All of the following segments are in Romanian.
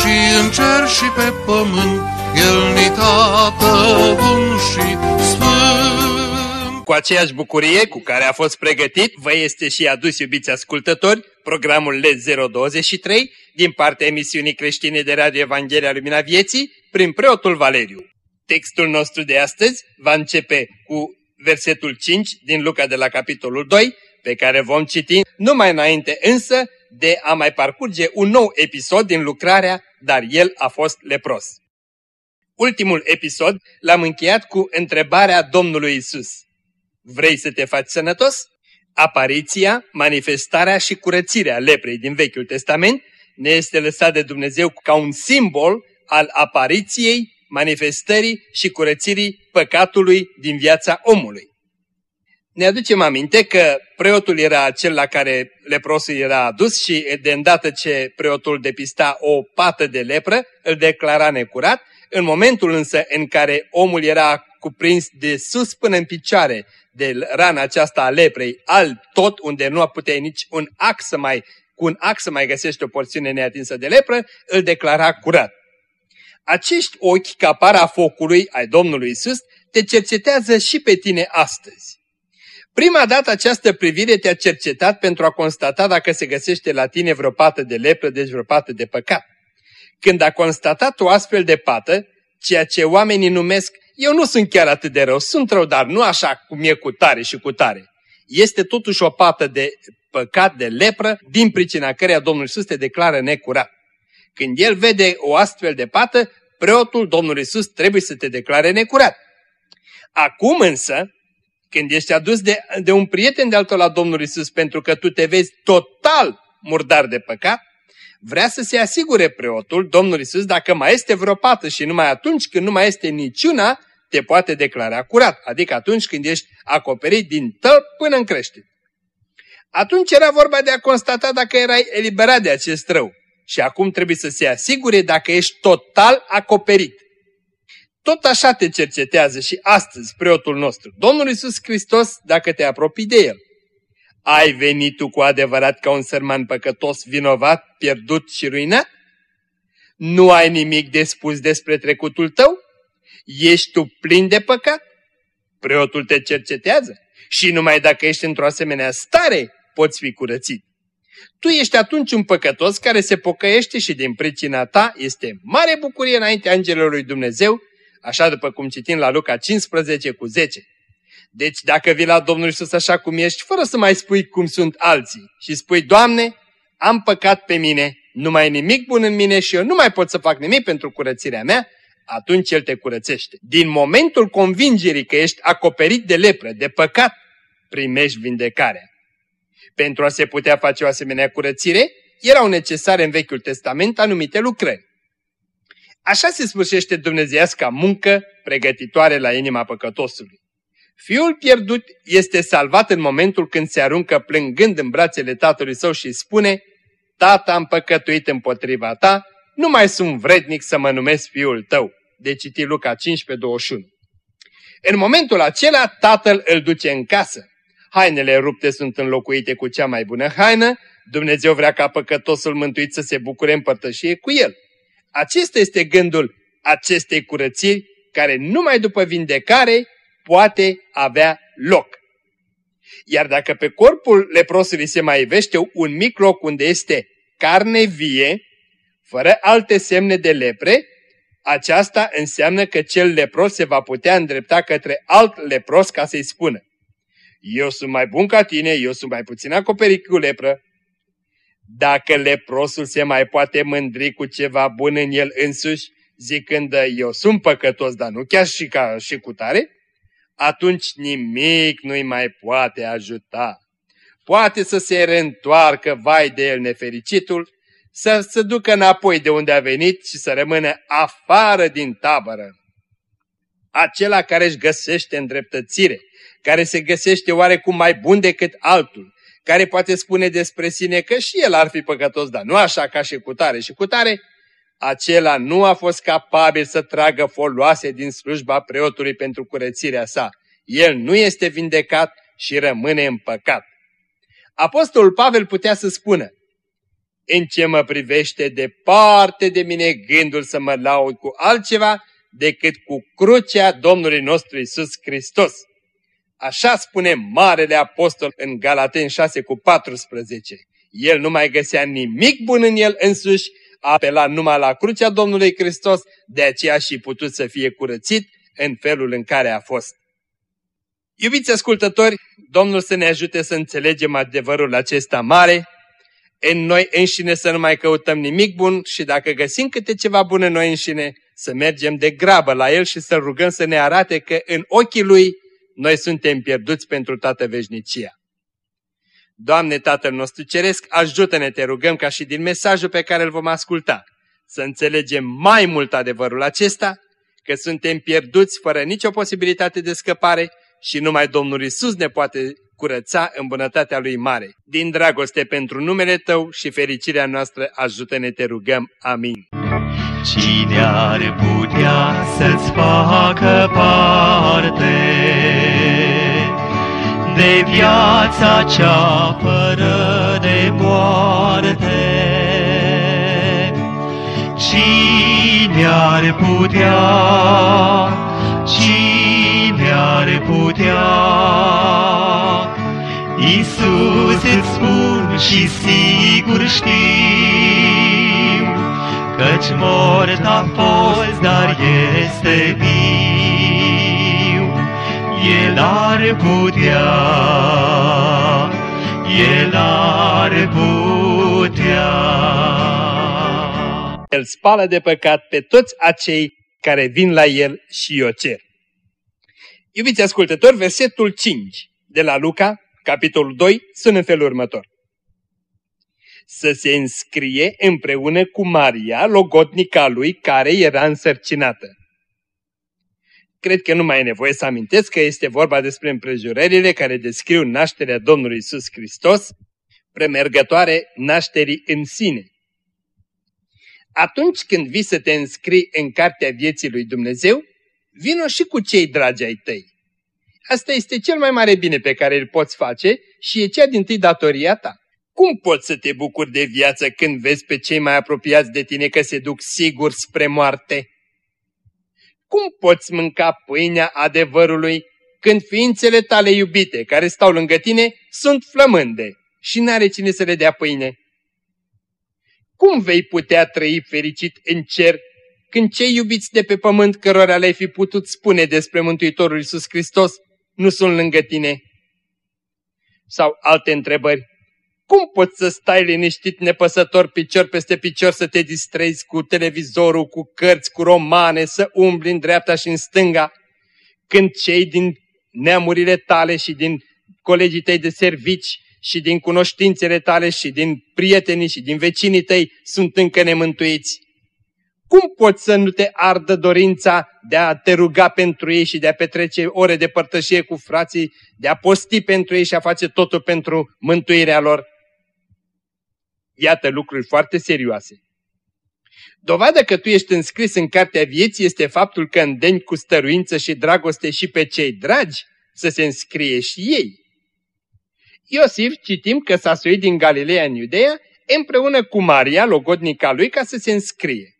și în cer și pe pământ, El ni tată bun și sfânt. Cu aceeași bucurie cu care a fost pregătit, vă este și adus, iubiți ascultători, programul LED 023 din partea emisiunii creștine de Radio Evanghelia Lumina Vieții prin preotul Valeriu. Textul nostru de astăzi va începe cu versetul 5 din Luca de la capitolul 2, pe care vom citi numai înainte însă de a mai parcurge un nou episod din lucrarea Dar el a fost lepros. Ultimul episod l-am încheiat cu întrebarea Domnului Isus. Vrei să te faci sănătos? Apariția, manifestarea și curățirea leprei din Vechiul Testament ne este lăsat de Dumnezeu ca un simbol al apariției, manifestării și curățirii păcatului din viața omului. Ne aducem aminte că preotul era acel la care leprosul era adus și de îndată ce preotul depista o pată de lepră, îl declara necurat. În momentul însă în care omul era cuprins de sus până în picioare de rana aceasta a leprei, al tot unde nu putea nici un ac să mai, cu un ac să mai găsește o porțiune neatinsă de lepră, îl declara curat. Acești ochi ca para focului ai Domnului Isus te cercetează și pe tine astăzi. Prima dată această privire te-a cercetat pentru a constata dacă se găsește la tine vreo pată de lepră, deci vreo pată de păcat. Când a constatat o astfel de pată, ceea ce oamenii numesc, eu nu sunt chiar atât de rău, sunt rău, dar nu așa cum e cu tare și cu tare. Este totuși o pată de păcat, de lepră, din pricina căreia Domnul Iisus te declară necurat. Când el vede o astfel de pată, preotul Domnului Iisus trebuie să te declare necurat. Acum însă, când ești adus de, de un prieten de altul la Domnul Isus pentru că tu te vezi total murdar de păcat, vrea să se asigure preotul, Domnul Isus, dacă mai este vreo pată și numai atunci când nu mai este niciuna, te poate declara curat, adică atunci când ești acoperit din tăl până în crește. Atunci era vorba de a constata dacă erai eliberat de acest rău și acum trebuie să se asigure dacă ești total acoperit. Tot așa te cercetează și astăzi preotul nostru, Domnul Isus Hristos, dacă te apropii de El. Ai venit tu cu adevărat ca un sărman păcătos, vinovat, pierdut și ruinat? Nu ai nimic de spus despre trecutul tău? Ești tu plin de păcat? Preotul te cercetează și numai dacă ești într-o asemenea stare poți fi curățit. Tu ești atunci un păcătos care se pocăiește și din pricina ta este mare bucurie înaintea Angelului lui Dumnezeu așa după cum citim la Luca 15 cu 10. Deci dacă vii la Domnul Iisus așa cum ești, fără să mai spui cum sunt alții și spui, Doamne, am păcat pe mine, nu mai e nimic bun în mine și eu nu mai pot să fac nimic pentru curățirea mea, atunci El te curățește. Din momentul convingerii că ești acoperit de lepră, de păcat, primești vindecarea. Pentru a se putea face o asemenea curățire, erau necesare în Vechiul Testament anumite lucrări. Așa se sfârșește dumnezeiasca muncă pregătitoare la inima păcătosului. Fiul pierdut este salvat în momentul când se aruncă plângând în brațele tatălui său și spune Tata am păcătuit împotriva ta, nu mai sunt vrednic să mă numesc fiul tău. De citi Luca 15, 21. În momentul acela, tatăl îl duce în casă. Hainele rupte sunt înlocuite cu cea mai bună haină, Dumnezeu vrea ca păcătosul mântuit să se bucure în părtășie cu el. Acesta este gândul acestei curățiri care numai după vindecare poate avea loc. Iar dacă pe corpul leprosului se mai ivește un mic loc unde este carne vie, fără alte semne de lepre, aceasta înseamnă că cel lepros se va putea îndrepta către alt lepros ca să-i spună Eu sunt mai bun ca tine, eu sunt mai puțin acoperit cu lepră, dacă leprosul se mai poate mândri cu ceva bun în el însuși, zicând eu sunt păcătos, dar nu chiar și, ca, și cu tare, atunci nimic nu-i mai poate ajuta. Poate să se reîntoarcă, vai de el nefericitul, să se ducă înapoi de unde a venit și să rămână afară din tabără. Acela care își găsește îndreptățire, care se găsește oarecum mai bun decât altul, care poate spune despre sine că și el ar fi păcătos, dar nu așa ca și cu tare și cu tare, acela nu a fost capabil să tragă foloase din slujba preotului pentru curățirea sa. El nu este vindecat și rămâne în păcat. Apostolul Pavel putea să spună, în ce mă privește departe de mine gândul să mă laud cu altceva decât cu crucea Domnului nostru Isus Hristos. Așa spune Marele Apostol în Galaten 6 cu 14. El nu mai găsea nimic bun în el însuși, a apelat numai la crucea Domnului Hristos, de aceea și putut să fie curățit în felul în care a fost. Iubiți ascultători, Domnul să ne ajute să înțelegem adevărul acesta mare, în noi înșine să nu mai căutăm nimic bun și dacă găsim câte ceva bun în noi înșine, să mergem de grabă la El și să rugăm să ne arate că în ochii Lui noi suntem pierduți pentru toată veșnicia. Doamne Tatăl nostru Ceresc, ajută-ne, te rugăm, ca și din mesajul pe care îl vom asculta, să înțelegem mai mult adevărul acesta, că suntem pierduți fără nicio posibilitate de scăpare și numai Domnul Isus ne poate curăța în bunătatea Lui mare. Din dragoste pentru numele Tău și fericirea noastră, ajută-ne, te rugăm. Amin. Cine ar putea să-ți facă parte de viața cea fără de moarte? Cine ar putea, cine ar putea, Iisus îți spun și sigur știu, Căci mort a fost, dar este viu. El ar putea, El ar putea. El spală de păcat pe toți acei care vin la El și o cer. Iubiți ascultători, versetul 5 de la Luca, capitolul 2, sunt în felul următor să se înscrie împreună cu Maria, logodnica lui, care era însărcinată. Cred că nu mai e nevoie să amintesc că este vorba despre împrejurările care descriu nașterea Domnului Isus Hristos, premergătoare nașterii în sine. Atunci când vii să te înscrii în cartea vieții lui Dumnezeu, vino și cu cei dragi ai tăi. Asta este cel mai mare bine pe care îl poți face și e cea din tâi datoria ta. Cum poți să te bucuri de viață când vezi pe cei mai apropiați de tine că se duc sigur spre moarte? Cum poți mânca pâinea adevărului când ființele tale iubite care stau lângă tine sunt flămânde și n-are cine să le dea pâine? Cum vei putea trăi fericit în cer când cei iubiți de pe pământ cărora le-ai fi putut spune despre Mântuitorul Iisus Hristos nu sunt lângă tine? Sau alte întrebări. Cum poți să stai liniștit nepăsător picior peste picior să te distrezi cu televizorul, cu cărți, cu romane, să umbli în dreapta și în stânga, când cei din neamurile tale și din colegii tăi de servici și din cunoștințele tale și din prietenii și din vecinii tăi sunt încă nemântuiți? Cum poți să nu te ardă dorința de a te ruga pentru ei și de a petrece ore de părtășie cu frații, de a posti pentru ei și a face totul pentru mântuirea lor? Iată lucruri foarte serioase. Dovadă că tu ești înscris în cartea vieții este faptul că îndeni cu stăruință și dragoste și pe cei dragi să se înscrie și ei. Iosif citim că s-a suit din Galileea în Iudeea împreună cu Maria, logodnica lui, ca să se înscrie.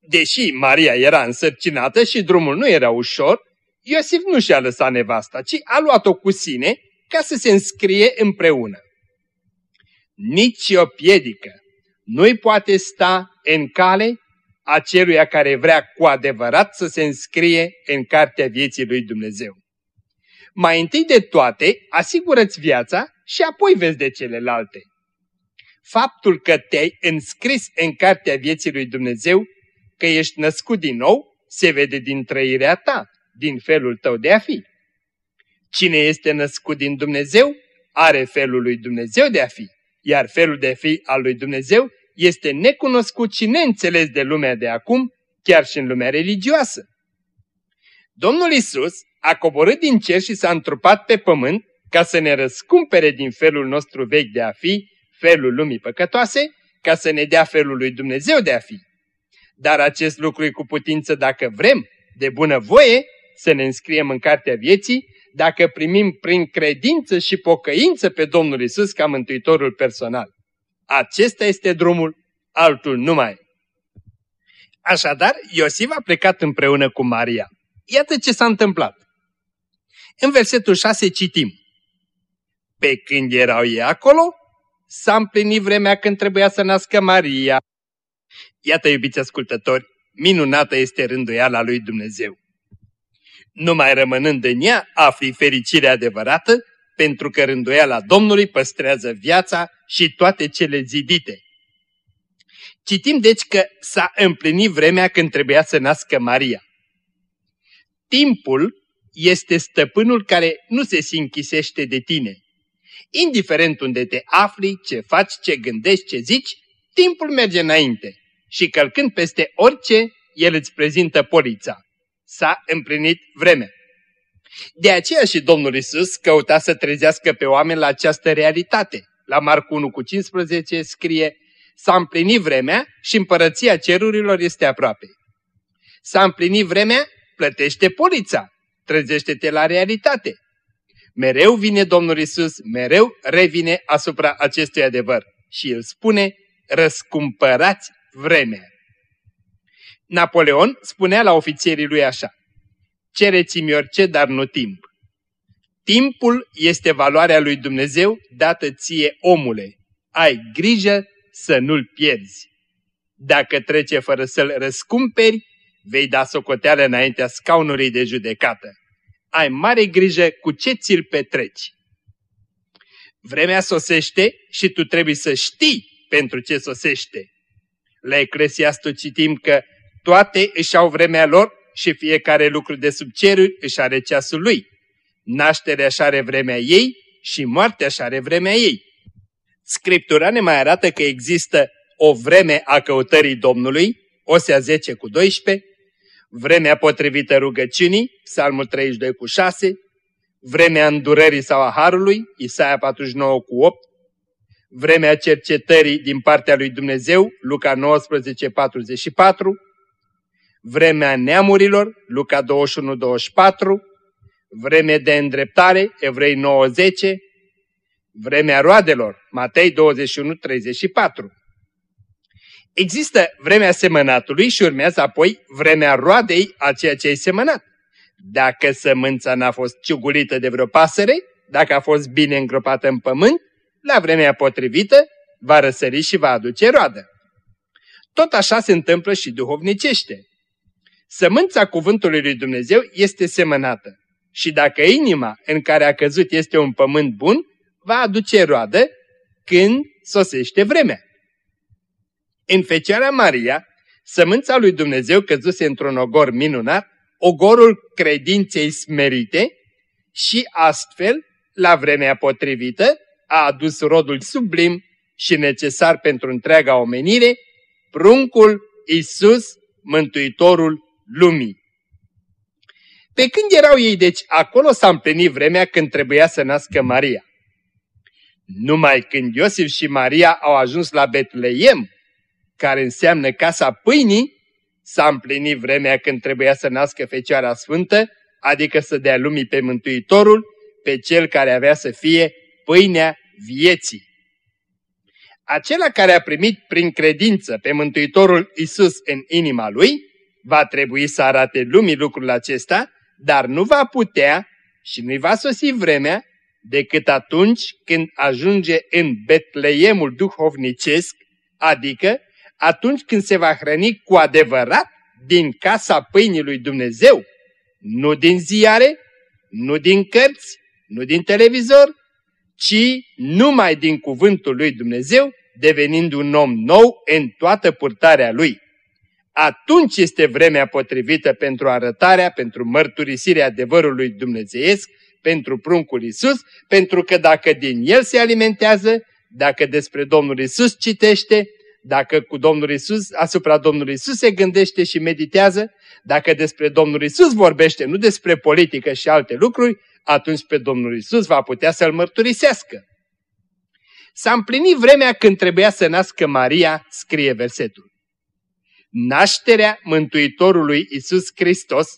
Deși Maria era însărcinată și drumul nu era ușor, Iosif nu și-a lăsat nevasta, ci a luat-o cu sine ca să se înscrie împreună nici o piedică nu-i poate sta în cale aceluia care vrea cu adevărat să se înscrie în cartea vieții lui Dumnezeu. Mai întâi de toate, asigură-ți viața și apoi vezi de celelalte. Faptul că te-ai înscris în cartea vieții lui Dumnezeu, că ești născut din nou, se vede din trăirea ta, din felul tău de a fi. Cine este născut din Dumnezeu, are felul lui Dumnezeu de a fi iar felul de fi al lui Dumnezeu este necunoscut și neînțeles de lumea de acum, chiar și în lumea religioasă. Domnul Isus a coborât din cer și s-a întrupat pe pământ ca să ne răscumpere din felul nostru vechi de a fi, felul lumii păcătoase, ca să ne dea felul lui Dumnezeu de a fi. Dar acest lucru e cu putință dacă vrem, de bună voie, să ne înscriem în cartea vieții, dacă primim prin credință și pocăință pe Domnul Isus ca mântuitorul personal. Acesta este drumul, altul nu mai. Așadar, Iosif a plecat împreună cu Maria. Iată ce s-a întâmplat. În versetul 6 citim. Pe când erau ei acolo, s-a împlinit vremea când trebuia să nască Maria. Iată, iubiți ascultători, minunată este rânduiala lui Dumnezeu. Numai rămânând în ea, afli fericirea adevărată, pentru că rânduiala Domnului păstrează viața și toate cele zidite. Citim deci că s-a împlinit vremea când trebuia să nască Maria. Timpul este stăpânul care nu se sinchisește de tine. Indiferent unde te afli, ce faci, ce gândești, ce zici, timpul merge înainte și călcând peste orice, el îți prezintă polița. S-a împlinit vremea. De aceea și Domnul Isus căuta să trezească pe oameni la această realitate. La Marcu 1 cu 15 scrie, s-a împlinit vremea și împărăția cerurilor este aproape. S-a împlinit vremea, plătește polița, trezește-te la realitate. Mereu vine Domnul Isus, mereu revine asupra acestui adevăr și el spune, răscumpărați vremea. Napoleon spunea la ofițerii lui așa, cereți-mi orice, dar nu timp. Timpul este valoarea lui Dumnezeu dată ție, omule. Ai grijă să nu-l pierzi. Dacă trece fără să-l răscumperi, vei da socoteală înaintea scaunului de judecată. Ai mare grijă cu ce ți-l petreci. Vremea sosește și tu trebuie să știi pentru ce sosește. La Eclesiastul citim că toate își au vremea lor și fiecare lucru de sub ceruri își are ceasul lui. Nașterea își are vremea ei și moartea își are vremea ei. Scriptura ne mai arată că există o vreme a căutării Domnului, Osea 10 cu 12, vremea potrivită rugăciunii, Psalmul 32 cu 6, vremea îndurării sau a Harului, Isaia 49 cu 8, vremea cercetării din partea lui Dumnezeu, Luca 19, 44, vremea neamurilor, Luca 21, 24, vreme de îndreptare, Evrei 9, 10, vremea roadelor, Matei 21, 34. Există vremea semănatului și urmează apoi vremea roadei a ceea ce ai semănat. Dacă sămânța n-a fost ciugulită de vreo pasăre, dacă a fost bine îngropată în pământ, la vremea potrivită va răsări și va aduce roadă. Tot așa se întâmplă și duhovnicește. Sămânța cuvântului lui Dumnezeu este semănată și dacă inima în care a căzut este un pământ bun, va aduce roadă când sosește vremea. În Fecioara Maria, sămânța lui Dumnezeu căzuse într-un ogor minunat, ogorul credinței smerite și astfel, la vremea potrivită, a adus rodul sublim și necesar pentru întreaga omenire, pruncul Isus, Mântuitorul lumii. Pe când erau ei deci acolo s-a împlinit vremea când trebuia să nască Maria. Numai când Iosif și Maria au ajuns la Betleem, care înseamnă casa pâinii, s-a împlinit vremea când trebuia să nască Fecioara Sfântă, adică să dea lumii pe Mântuitorul, pe cel care avea să fie pâinea vieții. Acela care a primit prin credință pe Mântuitorul Isus în inima lui, va trebui să arate lumii lucrul acesta, dar nu va putea și nu-i va sosi vremea decât atunci când ajunge în Betleemul duhovnicesc, adică atunci când se va hrăni cu adevărat din casa pâinii lui Dumnezeu, nu din ziare, nu din cărți, nu din televizor, ci numai din cuvântul lui Dumnezeu, devenind un om nou în toată purtarea lui. Atunci este vremea potrivită pentru arătarea, pentru mărturisirea adevărului dumnezeiesc, pentru pruncul Isus, pentru că dacă din el se alimentează, dacă despre Domnul Isus citește, dacă cu Domnul Isus, asupra Domnului Isus se gândește și meditează, dacă despre Domnul Isus vorbește, nu despre politică și alte lucruri, atunci pe Domnul Isus va putea să-L mărturisească. S-a împlinit vremea când trebuia să nască Maria, scrie versetul. Nașterea Mântuitorului Isus Hristos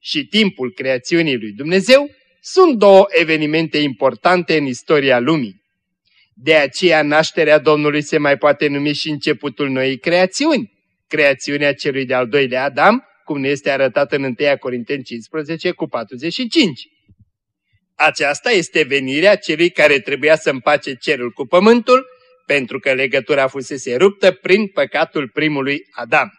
și timpul creațiunii lui Dumnezeu sunt două evenimente importante în istoria lumii. De aceea nașterea Domnului se mai poate numi și începutul noii creațiuni, creațiunea celui de-al doilea Adam, cum ne este arătat în 1 Corinteni 15 cu 45. Aceasta este venirea celui care trebuia să împace cerul cu pământul, pentru că legătura fusese ruptă prin păcatul primului Adam.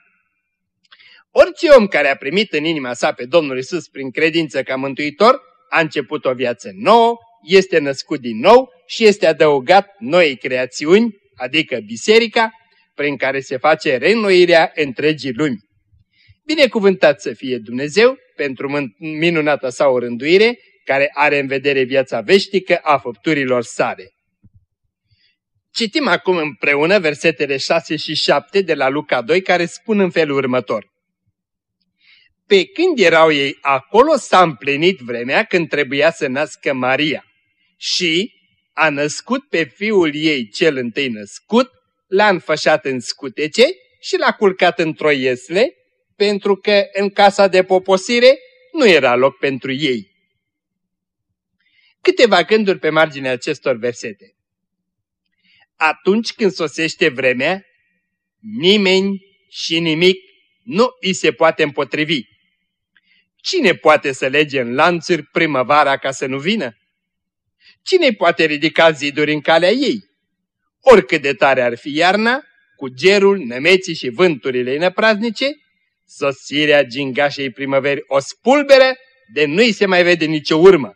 Orice om care a primit în inima sa pe Domnul Isus prin credință ca mântuitor, a început o viață nouă, este născut din nou și este adăugat noi creațiuni, adică biserica, prin care se face reînnoirea întregii lumi. Binecuvântat să fie Dumnezeu pentru minunata sa o rânduire, care are în vedere viața veșnică a făpturilor sale. Citim acum împreună versetele 6 și 7 de la Luca 2, care spun în felul următor. Pe când erau ei acolo, s-a împlinit vremea când trebuia să nască Maria și a născut pe fiul ei cel întâi născut, l-a înfășat în scutece și l-a culcat într-o iesle, pentru că în casa de poposire nu era loc pentru ei. Câteva gânduri pe marginea acestor versete. Atunci când sosește vremea, nimeni și nimic nu îi se poate împotrivi. Cine poate să lege în lanțuri primăvara ca să nu vină? Cine poate ridica ziduri în calea ei? Oricât de tare ar fi iarna, cu gerul, nămeții și vânturile năpraznice, sosirea gingașei primăveri o spulbere de nu-i se mai vede nicio urmă.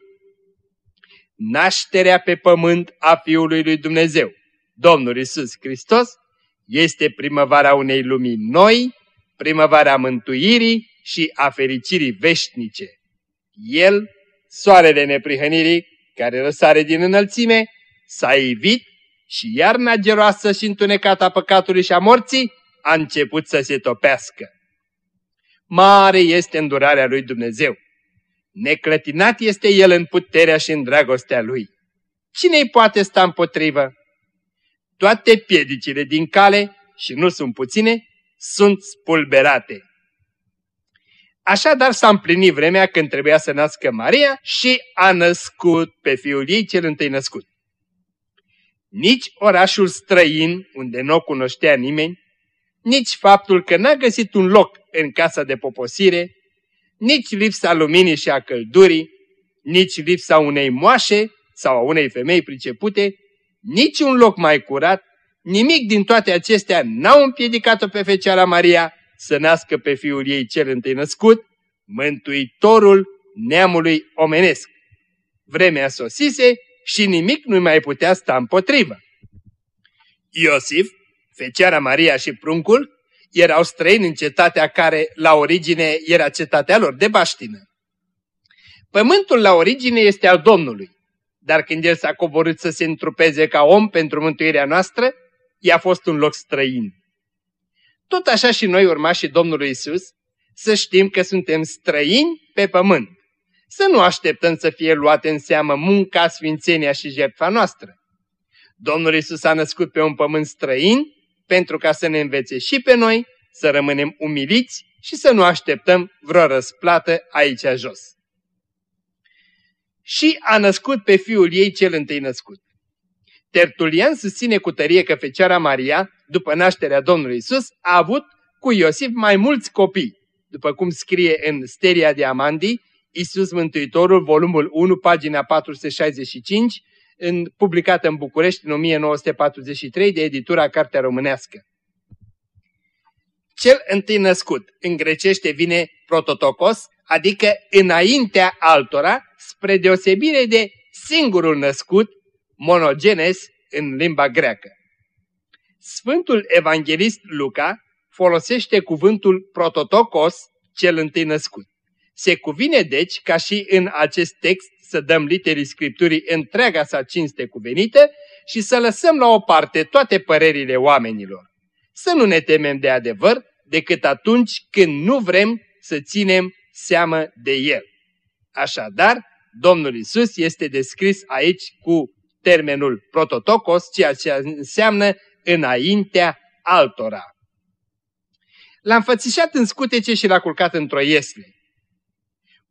Nașterea pe pământ a Fiului lui Dumnezeu, Domnul Isus Hristos, este primăvara unei lumii noi, primăvara mântuirii și a fericirii veșnice. El, soarele neprihănirii, care răsare din înălțime, s-a evit și iarna geroasă și întunecată a păcatului și a morții a început să se topească. Mare este îndurarea lui Dumnezeu. Neclătinat este El în puterea și în dragostea Lui. Cine-i poate sta împotrivă? Toate piedicile din cale, și nu sunt puține, sunt spulberate. Așadar s-a împlinit vremea când trebuia să nască Maria și a născut pe fiul ei cel întâi născut. Nici orașul străin, unde nu o cunoștea nimeni, nici faptul că n-a găsit un loc în casa de poposire, nici lipsa luminii și a căldurii, nici lipsa unei moașe sau a unei femei pricepute, nici un loc mai curat, nimic din toate acestea n-au împiedicat-o pe Fecioara Maria să nască pe fiul ei cel întâi născut, mântuitorul neamului omenesc. Vremea sosise și nimic nu mai putea sta împotrivă. Iosif, Fecioara Maria și pruncul erau străini în cetatea care la origine era cetatea lor de baștină. Pământul la origine este al Domnului, dar când El s-a coborât să se întrupeze ca om pentru mântuirea noastră, i-a fost un loc străin. Tot așa și noi urmașii Domnului Isus, să știm că suntem străini pe pământ. Să nu așteptăm să fie luate în seamă munca, sfințenia și jertfa noastră. Domnul Isus a născut pe un pământ străin pentru ca să ne învețe și pe noi să rămânem umiliți și să nu așteptăm vreo răsplată aici jos. Și a născut pe fiul ei cel întâi născut. Tertulian susține cu tărie că Fecioara Maria, după nașterea Domnului Isus, a avut cu Iosif mai mulți copii, după cum scrie în Steria Diamandi, Isus Mântuitorul, volumul 1, pagina 465, în, publicată în București în 1943 de editura Cartea Românească. Cel întâi născut, în grecește vine prototokos, adică înaintea altora, spre deosebire de singurul născut, monogenes în limba greacă. Sfântul Evanghelist Luca folosește cuvântul prototokos, cel întâi născut. Se cuvine deci ca și în acest text să dăm literii Scripturii întreaga sa cinste cuvenită și să lăsăm la o parte toate părerile oamenilor. să nu ne temem de adevăr decât atunci când nu vrem să ținem seamă de el. Așadar, Domnul Isus este descris aici cu termenul prototocos, ceea ce înseamnă înaintea altora. L-a înfățișat în scutece și l-a culcat într-o iesle.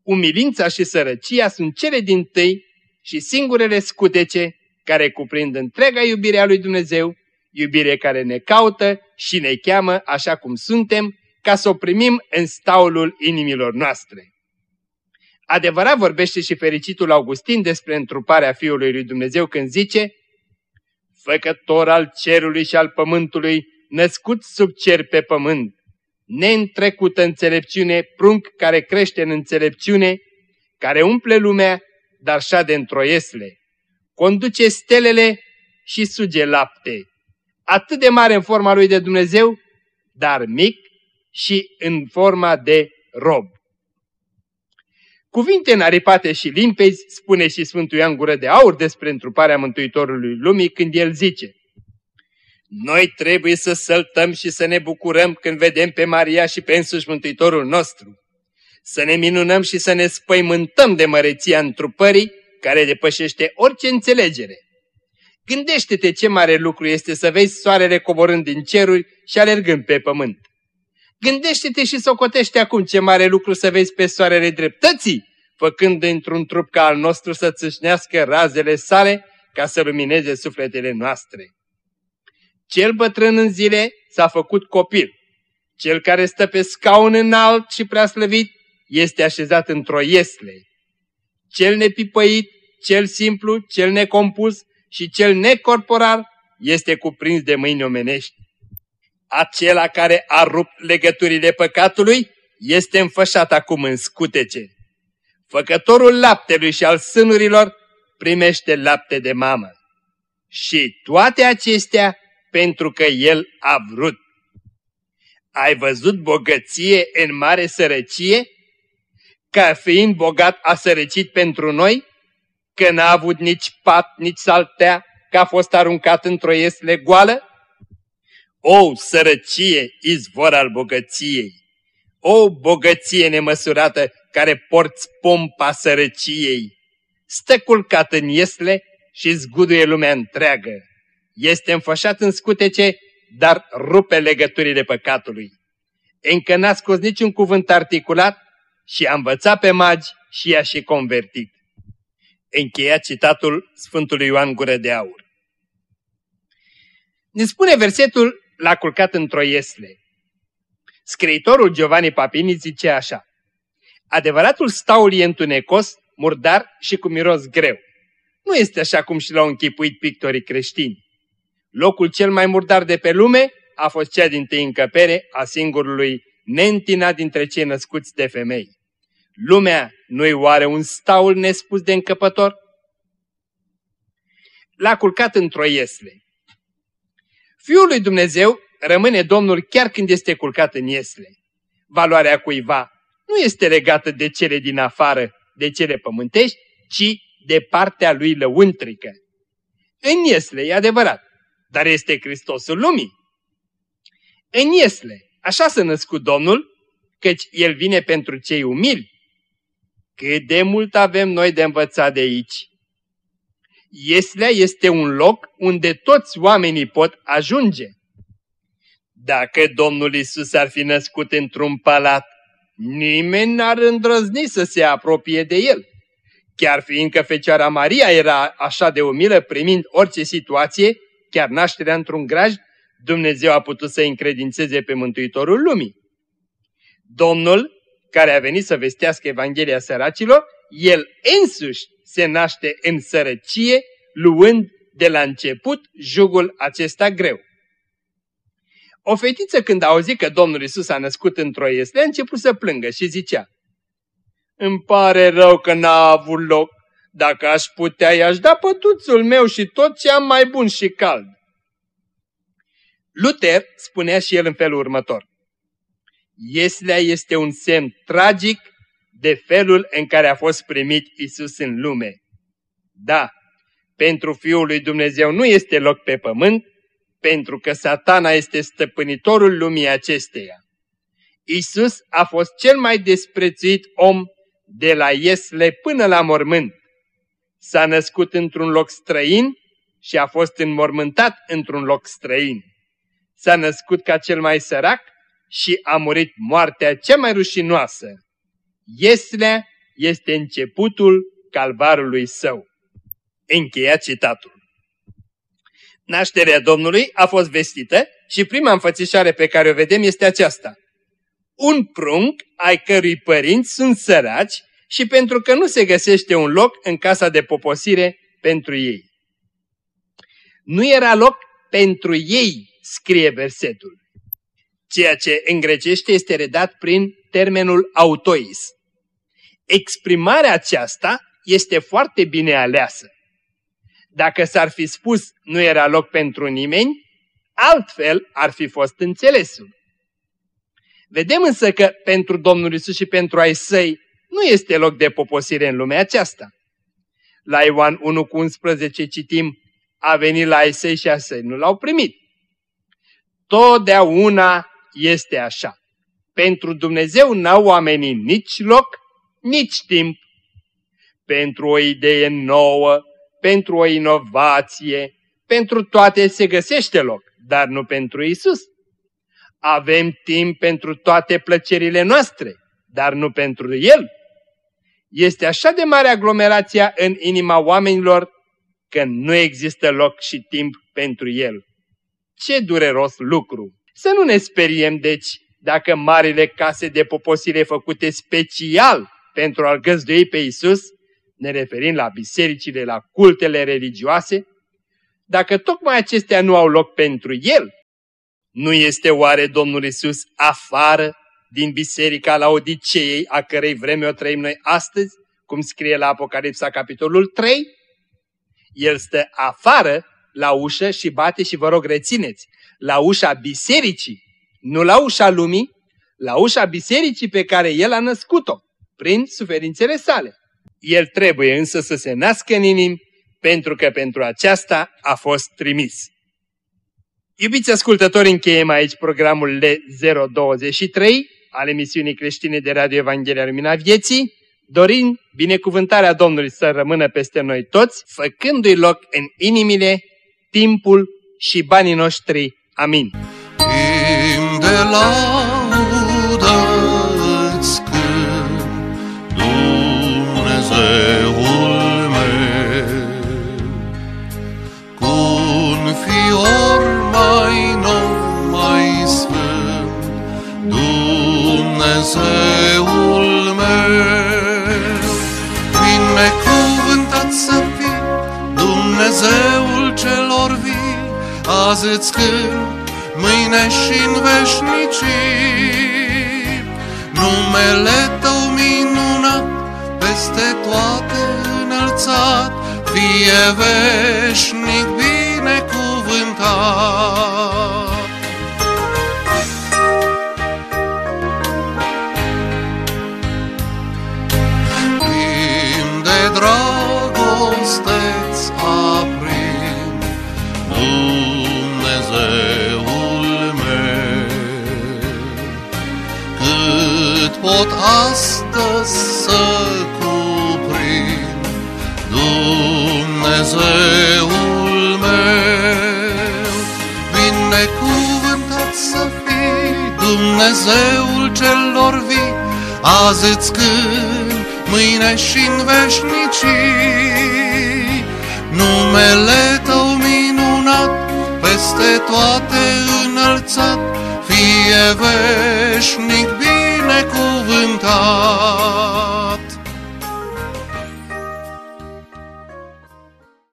Umilința și sărăcia sunt cele din tâi și singurele scutece care cuprind întreaga iubire a lui Dumnezeu, iubire care ne caută și ne cheamă așa cum suntem, ca să o primim în staulul inimilor noastre. Adevărat vorbește și fericitul Augustin despre întruparea Fiului lui Dumnezeu când zice Făcător al cerului și al pământului, născut sub cer pe pământ, neîntrecută înțelepciune, prunc care crește în înțelepciune, care umple lumea, dar șade într-o iesle, conduce stelele și suge lapte, atât de mare în forma lui de Dumnezeu, dar mic și în forma de rob. Cuvinte înaripate și limpezi spune și Sfântul Ioan Gură de Aur despre întruparea Mântuitorului Lumii când el zice Noi trebuie să săltăm și să ne bucurăm când vedem pe Maria și pe însuși Mântuitorul nostru. Să ne minunăm și să ne spăimântăm de măreția întrupării care depășește orice înțelegere. Gândește-te ce mare lucru este să vezi soarele coborând din ceruri și alergând pe pământ. Gândește-te și socotește acum ce mare lucru să vezi pe soarele dreptății, făcând într-un trup ca al nostru să țâșnească razele sale ca să lumineze sufletele noastre. Cel bătrân în zile s-a făcut copil. Cel care stă pe scaun înalt și prea slăvit este așezat într-o iesle. Cel nepipăit, cel simplu, cel necompus și cel necorporal este cuprins de mâini omenești acela care a rupt legăturile păcatului este înfășat acum în scutece. Făcătorul laptelui și al sânurilor primește lapte de mamă. Și toate acestea pentru că el a vrut. Ai văzut bogăție în mare sărăcie? Ca fiind bogat a sărăcit pentru noi? Că n-a avut nici pat, nici saltea, că a fost aruncat într-o iesle goală? O sărăcie, izvor al bogăției! O bogăție nemăsurată care porți pompa sărăciei! Stă culcat în iesle și zguduie lumea întreagă. Este înfășat în scutece, dar rupe legăturile păcatului. Încă n-a scos niciun cuvânt articulat și a învățat pe magi și i-a și convertit. Încheia citatul Sfântului Ioan Gură de Aur. Ne spune versetul l-a culcat într-o iesle. Scriitorul Giovanni Papini zice așa, Adevăratul staul e întunecos, murdar și cu miros greu. Nu este așa cum și l-au închipuit pictorii creștini. Locul cel mai murdar de pe lume a fost cea din tâi încăpere a singurului neîntinat dintre cei născuți de femei. Lumea nu-i oare un staul nespus de încăpător? L-a culcat într-o iesle. Fiul lui Dumnezeu rămâne Domnul chiar când este culcat în iesle. Valoarea cuiva nu este legată de cele din afară, de cele pământești, ci de partea lui lăuntrică. În iesle, e adevărat, dar este Hristosul lumii. În iesle, așa s-a născut Domnul, căci El vine pentru cei umili. Cât de mult avem noi de învățat de aici. Ieslea este un loc unde toți oamenii pot ajunge. Dacă Domnul Isus ar fi născut într-un palat, nimeni n-ar îndrăzni să se apropie de el. Chiar fiindcă Fecioara Maria era așa de umilă primind orice situație, chiar nașterea într-un graj, Dumnezeu a putut să încredințeze pe Mântuitorul lumii. Domnul, care a venit să vestească Evanghelia săracilor, El însuși se naște în sărăcie, luând de la început jugul acesta greu. O fetiță când a auzit că Domnul Isus a născut într-o iesle, a început să plângă și zicea, Îmi pare rău că n-a avut loc. Dacă aș putea, i-aș da pătuțul meu și tot ce am mai bun și cald. Luther spunea și el în felul următor. Ieslea este un semn tragic de felul în care a fost primit Isus în lume. Da, pentru Fiul lui Dumnezeu nu este loc pe pământ, pentru că satana este stăpânitorul lumii acesteia. Isus a fost cel mai desprețuit om de la Iesle până la mormânt. S-a născut într-un loc străin și a fost înmormântat într-un loc străin. S-a născut ca cel mai sărac și a murit moartea cea mai rușinoasă. Ieslea este începutul calvarului său. Încheia citatul. Nașterea Domnului a fost vestită și prima înfățișare pe care o vedem este aceasta. Un prunc ai cărui părinți sunt săraci și pentru că nu se găsește un loc în casa de poposire pentru ei. Nu era loc pentru ei, scrie versetul. Ceea ce în grecește este redat prin termenul autois. Exprimarea aceasta este foarte bine aleasă. Dacă s-ar fi spus nu era loc pentru nimeni, altfel ar fi fost înțelesul. Vedem însă că pentru Domnul Isus și pentru ai săi nu este loc de poposire în lumea aceasta. La Ioan 1 cu 11 citim, a venit la ai săi și a săi nu l-au primit. Totdeauna este așa. Pentru Dumnezeu n-au oamenii nici loc, nici timp. Pentru o idee nouă, pentru o inovație, pentru toate se găsește loc, dar nu pentru Isus. Avem timp pentru toate plăcerile noastre, dar nu pentru El. Este așa de mare aglomerația în inima oamenilor că nu există loc și timp pentru El. Ce dureros lucru! Să nu ne speriem, deci, dacă marile case de poposire făcute special pentru a-L găzdui pe Isus, ne referim la bisericile, la cultele religioase, dacă tocmai acestea nu au loc pentru El, nu este oare Domnul Isus afară din biserica la Odiceei, a cărei vreme o trăim noi astăzi, cum scrie la Apocalipsa capitolul 3? El stă afară la ușă și bate și vă rog rețineți, la ușa bisericii, nu la ușa lumii, la ușa bisericii pe care El a născut-o, prin suferințele sale. El trebuie însă să se nască în inimi, pentru că pentru aceasta a fost trimis. Iubiți ascultători, încheiem aici programul L023 al emisiunii creștine de Radio Evanghelia Lumina Vieții, dorind binecuvântarea Domnului să rămână peste noi toți, făcându-i loc în inimile, timpul și banii noștri. Amin. Timp de laudă Dumnezeul meu, cu un fior mai nou, mai sfânt, Dumnezeul meu, binecuvântat să fii, Dumnezeul celor vii, azi îți cânt, mâine și în veșnicii. Numele Tău minunat, peste toate înălțat, fie veșnic binecuvântat. Timp de dragoste-ți aprind, Dumnezeul meu, cât pot astăzi să Azi îți cânt, mâine și în veșnicii, Numele Tău minunat, peste toate înălțat, Fie veșnic